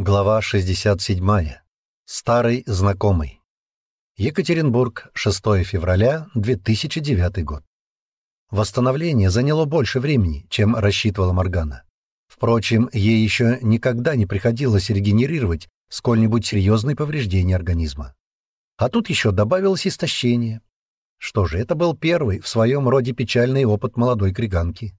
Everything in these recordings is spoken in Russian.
Глава 67. Старый знакомый. Екатеринбург, 6 февраля 2009 год. Восстановление заняло больше времени, чем рассчитывала Моргана. Впрочем, ей еще никогда не приходилось регенерировать сколь-нибудь серьезные повреждения организма. А тут еще добавилось истощение. Что же, это был первый в своем роде печальный опыт молодой криганки.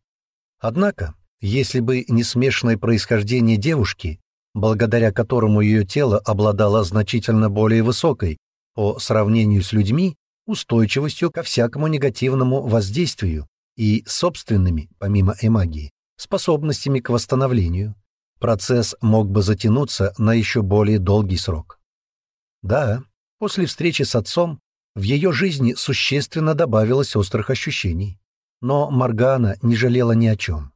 Однако, если бы не смешанное происхождение девушки, благодаря которому ее тело обладало значительно более высокой, по сравнению с людьми, устойчивостью ко всякому негативному воздействию и собственными, помимо эмагии, способностями к восстановлению, процесс мог бы затянуться на еще более долгий срок. Да, после встречи с отцом в ее жизни существенно добавилось острых ощущений. Но Маргана не жалела ни о чем.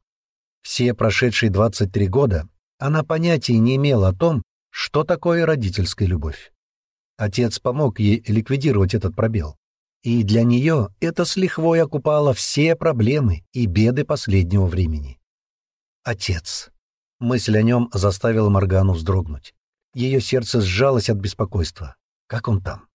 Все прошедшие 23 года она понятия не имела о том, что такое родительская любовь. Отец помог ей ликвидировать этот пробел. И для нее это с лихвой окупало все проблемы и беды последнего времени. Отец. Мысль о нем заставила Моргану вздрогнуть. Ее сердце сжалось от беспокойства. Как он там?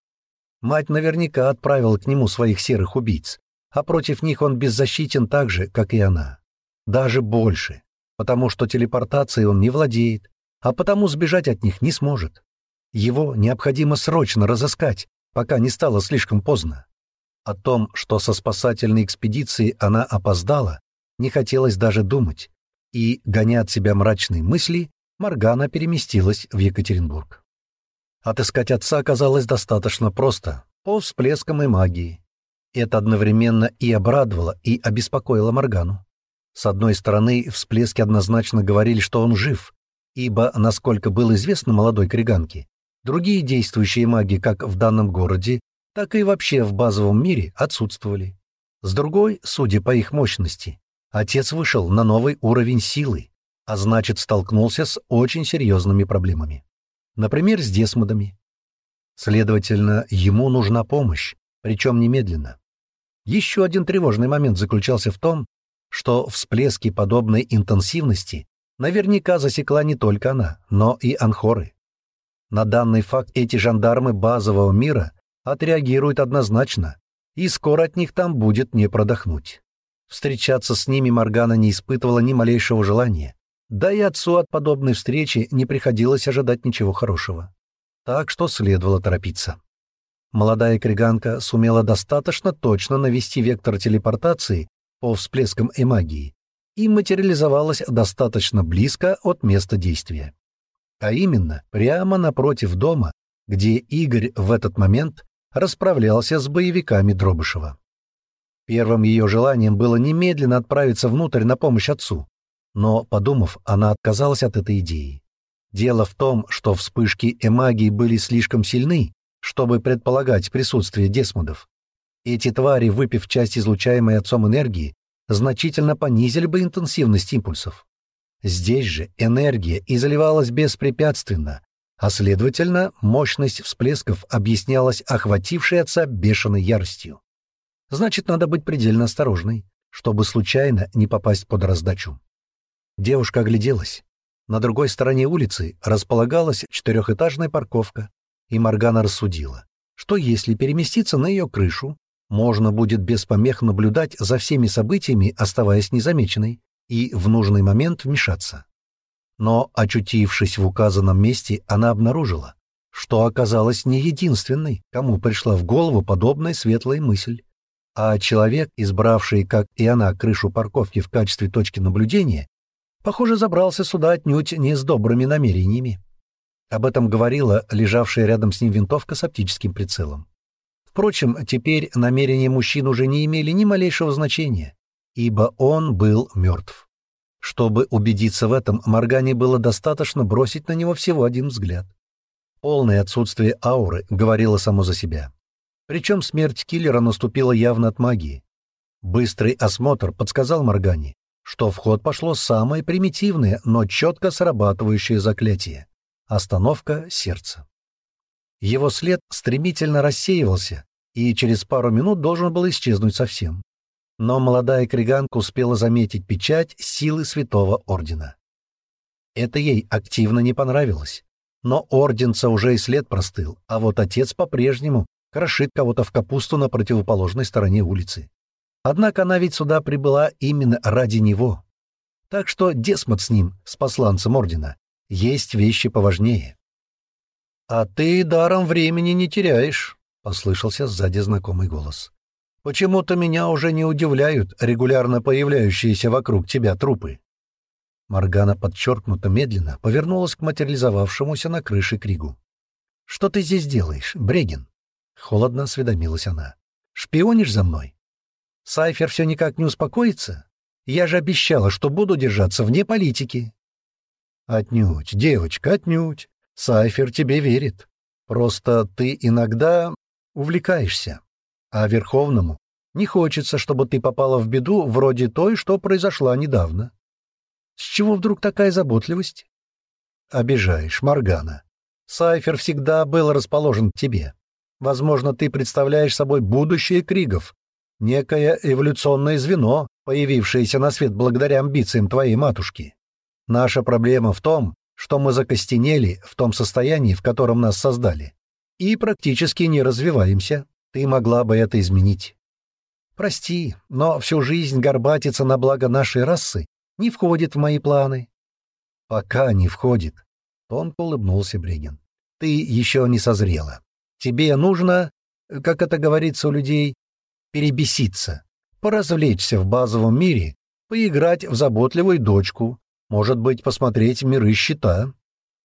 Мать наверняка отправила к нему своих серых убийц, а против них он беззащитен так же, как и она. Даже больше потому что телепортацией он не владеет, а потому сбежать от них не сможет. Его необходимо срочно разыскать, пока не стало слишком поздно. О том, что со спасательной экспедицией она опоздала, не хотелось даже думать, и, гоня от себя мрачные мысли, Моргана переместилась в Екатеринбург. Отыскать отца оказалось достаточно просто, по всплескам и магии. Это одновременно и обрадовало, и обеспокоило Моргану. С одной стороны, всплески однозначно говорили, что он жив, ибо, насколько было известно молодой криганке, другие действующие маги как в данном городе, так и вообще в базовом мире отсутствовали. С другой, судя по их мощности, отец вышел на новый уровень силы, а значит, столкнулся с очень серьезными проблемами. Например, с десмодами. Следовательно, ему нужна помощь, причем немедленно. Еще один тревожный момент заключался в том, что всплески подобной интенсивности наверняка засекла не только она, но и анхоры. На данный факт эти жандармы базового мира отреагируют однозначно, и скоро от них там будет не продохнуть. Встречаться с ними Моргана не испытывала ни малейшего желания, да и отцу от подобной встречи не приходилось ожидать ничего хорошего. Так что следовало торопиться. Молодая криганка сумела достаточно точно навести вектор телепортации по всплескам эмагии и материализовалась достаточно близко от места действия. А именно, прямо напротив дома, где Игорь в этот момент расправлялся с боевиками Дробышева. Первым ее желанием было немедленно отправиться внутрь на помощь отцу, но, подумав, она отказалась от этой идеи. Дело в том, что вспышки эмагии были слишком сильны, чтобы предполагать присутствие десмодов, эти твари, выпив часть излучаемой отцом энергии, значительно понизили бы интенсивность импульсов. Здесь же энергия изливалась беспрепятственно, а, следовательно, мощность всплесков объяснялась охватившей отца бешеной яростью. Значит, надо быть предельно осторожной, чтобы случайно не попасть под раздачу. Девушка огляделась. На другой стороне улицы располагалась четырехэтажная парковка, и Моргана рассудила, что если переместиться на ее крышу, можно будет без помех наблюдать за всеми событиями, оставаясь незамеченной, и в нужный момент вмешаться. Но, очутившись в указанном месте, она обнаружила, что оказалась не единственной, кому пришла в голову подобная светлая мысль. А человек, избравший, как и она, крышу парковки в качестве точки наблюдения, похоже, забрался сюда отнюдь не с добрыми намерениями. Об этом говорила лежавшая рядом с ним винтовка с оптическим прицелом. Впрочем, теперь намерения мужчин уже не имели ни малейшего значения, ибо он был мертв. Чтобы убедиться в этом, Моргане было достаточно бросить на него всего один взгляд. Полное отсутствие ауры говорило само за себя. Причем смерть киллера наступила явно от магии. Быстрый осмотр подсказал Моргане, что в ход пошло самое примитивное, но четко срабатывающее заклятие — остановка сердца. Его след стремительно рассеивался и через пару минут должен был исчезнуть совсем. Но молодая криганка успела заметить печать силы Святого Ордена. Это ей активно не понравилось. Но орденца уже и след простыл, а вот отец по-прежнему крошит кого-то в капусту на противоположной стороне улицы. Однако она ведь сюда прибыла именно ради него. Так что десмот с ним, с посланцем ордена, есть вещи поважнее. «А ты даром времени не теряешь», — послышался сзади знакомый голос. «Почему-то меня уже не удивляют регулярно появляющиеся вокруг тебя трупы». Моргана подчеркнуто медленно повернулась к материализовавшемуся на крыше Кригу. «Что ты здесь делаешь, Брегин?» — холодно осведомилась она. «Шпионишь за мной? Сайфер все никак не успокоится? Я же обещала, что буду держаться вне политики». «Отнюдь, девочка, отнюдь. Сайфер тебе верит. Просто ты иногда увлекаешься. А Верховному не хочется, чтобы ты попала в беду вроде той, что произошла недавно. С чего вдруг такая заботливость? Обижаешь, Моргана. Сайфер всегда был расположен к тебе. Возможно, ты представляешь собой будущее Кригов, некое эволюционное звено, появившееся на свет благодаря амбициям твоей матушки. Наша проблема в том, что мы закостенели в том состоянии, в котором нас создали, и практически не развиваемся. Ты могла бы это изменить. Прости, но всю жизнь горбатиться на благо нашей расы не входит в мои планы. Пока не входит. Тонко улыбнулся Брегин. Ты еще не созрела. Тебе нужно, как это говорится у людей, перебеситься, поразвлечься в базовом мире, поиграть в заботливую дочку, может быть, посмотреть миры щита.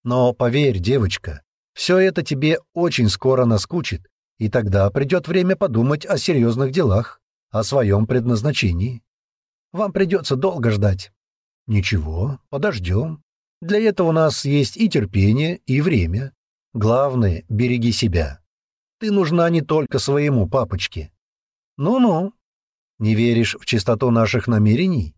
Но поверь, девочка, все это тебе очень скоро наскучит, и тогда придет время подумать о серьезных делах, о своем предназначении. Вам придется долго ждать. Ничего, подождем. Для этого у нас есть и терпение, и время. Главное, береги себя. Ты нужна не только своему папочке. Ну-ну. Не веришь в чистоту наших намерений?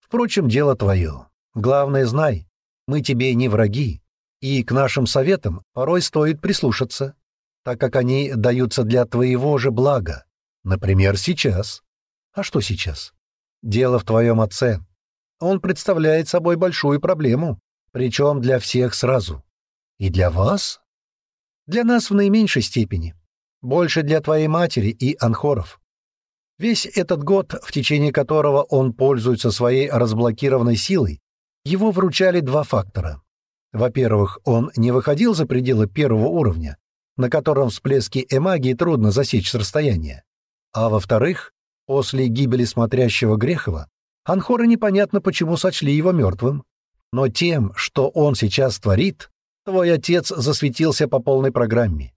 Впрочем, дело твое. Главное, знай, мы тебе не враги, и к нашим советам порой стоит прислушаться, так как они даются для твоего же блага. Например, сейчас. А что сейчас? Дело в твоем отце. Он представляет собой большую проблему, причем для всех сразу. И для вас? Для нас в наименьшей степени. Больше для твоей матери и анхоров. Весь этот год, в течение которого он пользуется своей разблокированной силой, его вручали два фактора. Во-первых, он не выходил за пределы первого уровня, на котором всплески эмагии трудно засечь с расстояния. А во-вторых, после гибели смотрящего Грехова Анхоры непонятно почему сочли его мертвым. Но тем, что он сейчас творит, твой отец засветился по полной программе.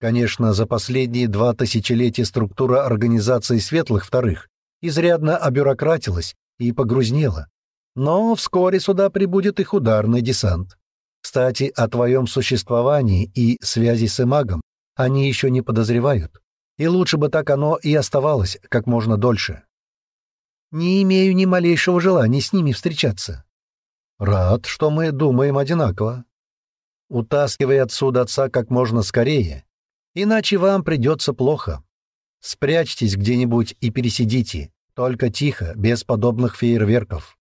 Конечно, за последние два тысячелетия структура организации светлых вторых изрядно обюрократилась и погрузнела. Но вскоре сюда прибудет их ударный десант. Кстати, о твоем существовании и связи с Эмагом они еще не подозревают. И лучше бы так оно и оставалось как можно дольше. Не имею ни малейшего желания с ними встречаться. Рад, что мы думаем одинаково. Утаскивай отсюда отца как можно скорее, иначе вам придется плохо. Спрячьтесь где-нибудь и пересидите, только тихо, без подобных фейерверков.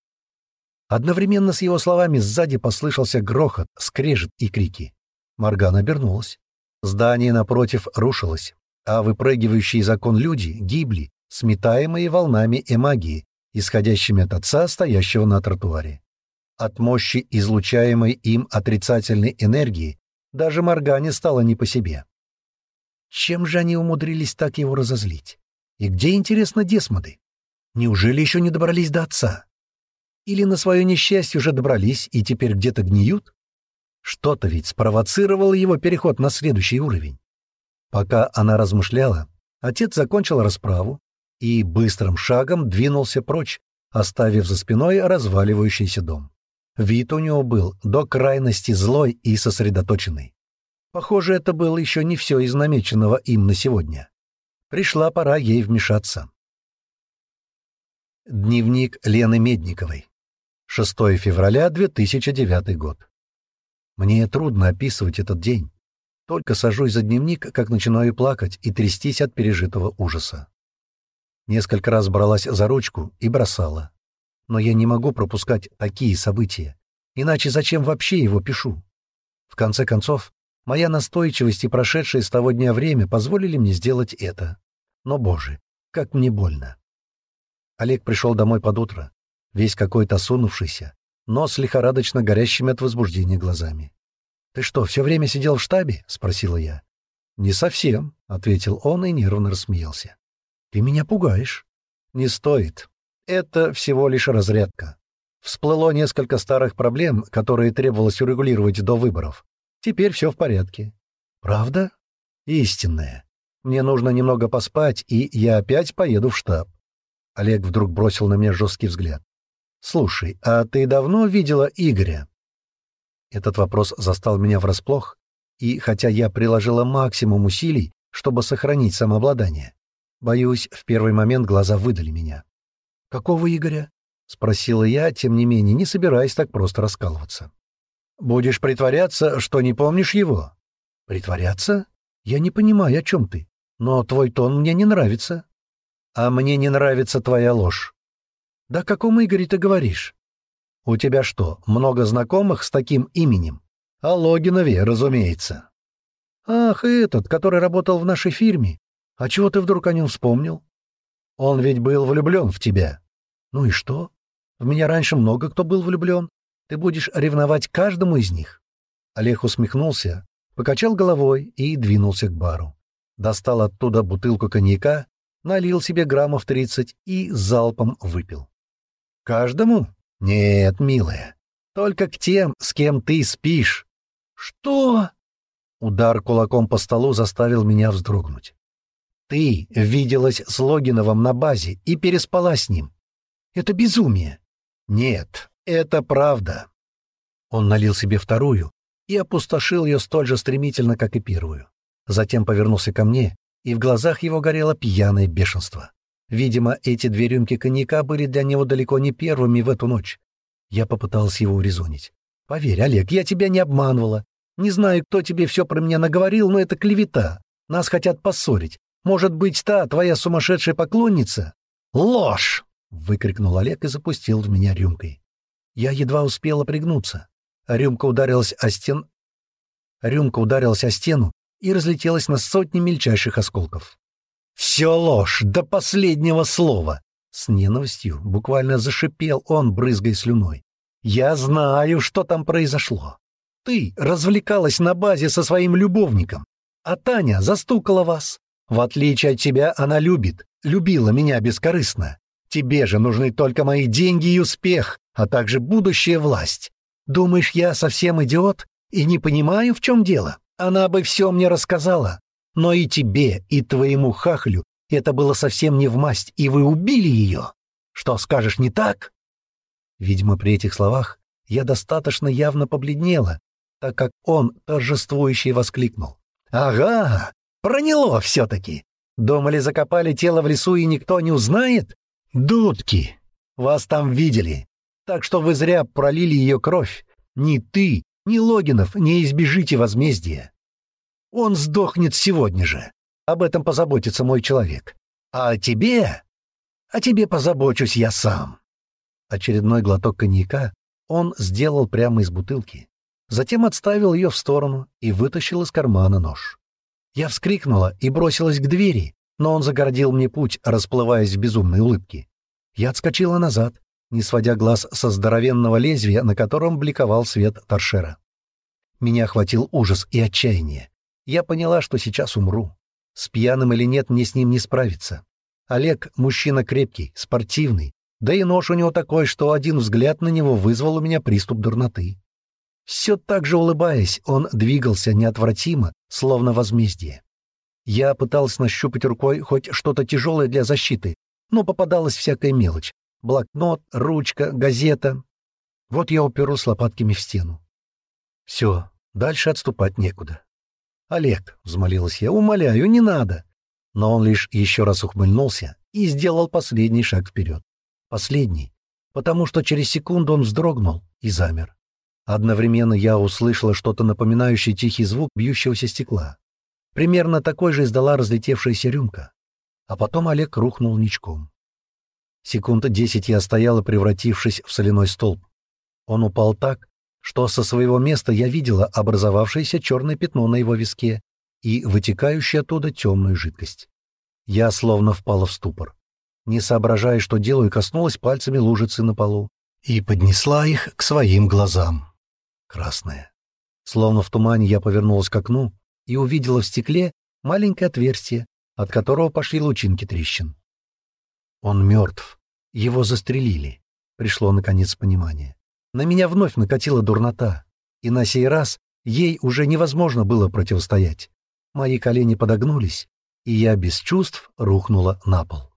Одновременно с его словами сзади послышался грохот, скрежет и крики. Моргана обернулась. Здание напротив рушилось, а выпрыгивающие закон люди гибли, сметаемые волнами эмагии, исходящими от отца, стоящего на тротуаре. От мощи, излучаемой им отрицательной энергии, даже Моргане стало не по себе. Чем же они умудрились так его разозлить? И где, интересно, Десмоды? Неужели еще не добрались до отца? Или на свое несчастье уже добрались и теперь где-то гниют? Что-то ведь спровоцировало его переход на следующий уровень. Пока она размышляла, отец закончил расправу и быстрым шагом двинулся прочь, оставив за спиной разваливающийся дом. Вид у него был до крайности злой и сосредоточенный. Похоже, это было еще не все из намеченного им на сегодня. Пришла пора ей вмешаться. Дневник Лены Медниковой. 6 февраля 2009 год. Мне трудно описывать этот день. Только сажусь за дневник, как начинаю плакать и трястись от пережитого ужаса. Несколько раз бралась за ручку и бросала. Но я не могу пропускать такие события. Иначе зачем вообще его пишу? В конце концов, моя настойчивость и прошедшее с того дня время позволили мне сделать это. Но, боже, как мне больно. Олег пришел домой под утро, весь какой-то осунувшийся, но с лихорадочно горящими от возбуждения глазами. «Ты что, все время сидел в штабе?» — спросила я. «Не совсем», — ответил он и нервно рассмеялся. «Ты меня пугаешь». «Не стоит. Это всего лишь разрядка. Всплыло несколько старых проблем, которые требовалось урегулировать до выборов. Теперь все в порядке. Правда? Истинная. Мне нужно немного поспать, и я опять поеду в штаб. Олег вдруг бросил на меня жесткий взгляд. «Слушай, а ты давно видела Игоря?» Этот вопрос застал меня врасплох, и хотя я приложила максимум усилий, чтобы сохранить самообладание, боюсь, в первый момент глаза выдали меня. «Какого Игоря?» — спросила я, тем не менее, не собираясь так просто раскалываться. «Будешь притворяться, что не помнишь его?» «Притворяться? Я не понимаю, о чем ты. Но твой тон мне не нравится». «А мне не нравится твоя ложь». «Да о каком Игоре ты говоришь?» «У тебя что, много знакомых с таким именем?» «О Логинове, разумеется». «Ах, этот, который работал в нашей фирме. А чего ты вдруг о нем вспомнил?» «Он ведь был влюблен в тебя». «Ну и что? В меня раньше много кто был влюблен. Ты будешь ревновать каждому из них». Олег усмехнулся, покачал головой и двинулся к бару. Достал оттуда бутылку коньяка, налил себе граммов тридцать и залпом выпил. «Каждому? Нет, милая. Только к тем, с кем ты спишь». «Что?» Удар кулаком по столу заставил меня вздрогнуть. «Ты виделась с Логиновым на базе и переспала с ним. Это безумие. Нет, это правда. Он налил себе вторую и опустошил ее столь же стремительно, как и первую. Затем повернулся ко мне, и в глазах его горело пьяное бешенство. Видимо, эти две рюмки коньяка были для него далеко не первыми в эту ночь. Я попытался его урезонить. «Поверь, Олег, я тебя не обманывала. Не знаю, кто тебе все про меня наговорил, но это клевета. Нас хотят поссорить. Может быть, та твоя сумасшедшая поклонница?» «Ложь!» — выкрикнул Олег и запустил в меня рюмкой. Я едва успела пригнуться. Рюмка ударилась о стен... Рюмка ударилась о стену и разлетелась на сотни мельчайших осколков. «Все ложь, до последнего слова!» С ненавистью буквально зашипел он, брызгая слюной. «Я знаю, что там произошло. Ты развлекалась на базе со своим любовником, а Таня застукала вас. В отличие от тебя, она любит, любила меня бескорыстно. Тебе же нужны только мои деньги и успех, а также будущая власть. Думаешь, я совсем идиот и не понимаю, в чем дело? Она бы все мне рассказала. Но и тебе, и твоему хахлю это было совсем не в масть, и вы убили ее. Что скажешь, не так?» Видимо, при этих словах я достаточно явно побледнела, так как он торжествующе воскликнул. «Ага, проняло все-таки. Думали, закопали тело в лесу, и никто не узнает? «Дудки! Вас там видели. Так что вы зря пролили ее кровь. Ни ты, ни Логинов не избежите возмездия. Он сдохнет сегодня же. Об этом позаботится мой человек. А о тебе? О тебе позабочусь я сам». Очередной глоток коньяка он сделал прямо из бутылки. Затем отставил ее в сторону и вытащил из кармана нож. Я вскрикнула и бросилась к двери, но он загородил мне путь, расплываясь в безумной улыбке. Я отскочила назад, не сводя глаз со здоровенного лезвия, на котором бликовал свет торшера. Меня охватил ужас и отчаяние. Я поняла, что сейчас умру. С пьяным или нет, мне с ним не справиться. Олег — мужчина крепкий, спортивный, да и нож у него такой, что один взгляд на него вызвал у меня приступ дурноты. Все так же улыбаясь, он двигался неотвратимо, словно возмездие. Я пытался нащупать рукой хоть что-то тяжелое для защиты, но попадалась всякая мелочь. Блокнот, ручка, газета. Вот я уперлась лопатками в стену. Все, дальше отступать некуда. «Олег», — взмолилась я, — «умоляю, не надо». Но он лишь еще раз ухмыльнулся и сделал последний шаг вперед. Последний, потому что через секунду он вздрогнул и замер. Одновременно я услышала что-то напоминающее тихий звук бьющегося стекла. Примерно такой же издала разлетевшаяся рюмка. А потом Олег рухнул ничком. Секунда десять я стояла, превратившись в соляной столб. Он упал так, что со своего места я видела образовавшееся черное пятно на его виске и вытекающую оттуда темную жидкость. Я словно впала в ступор. Не соображая, что делаю, коснулась пальцами лужицы на полу и поднесла их к своим глазам. Красная. Словно в тумане я повернулась к окну и увидела в стекле маленькое отверстие, от которого пошли лучинки трещин. Он мертв. Его застрелили. Пришло, наконец, понимание. На меня вновь накатила дурнота, и на сей раз ей уже невозможно было противостоять. Мои колени подогнулись, и я без чувств рухнула на пол.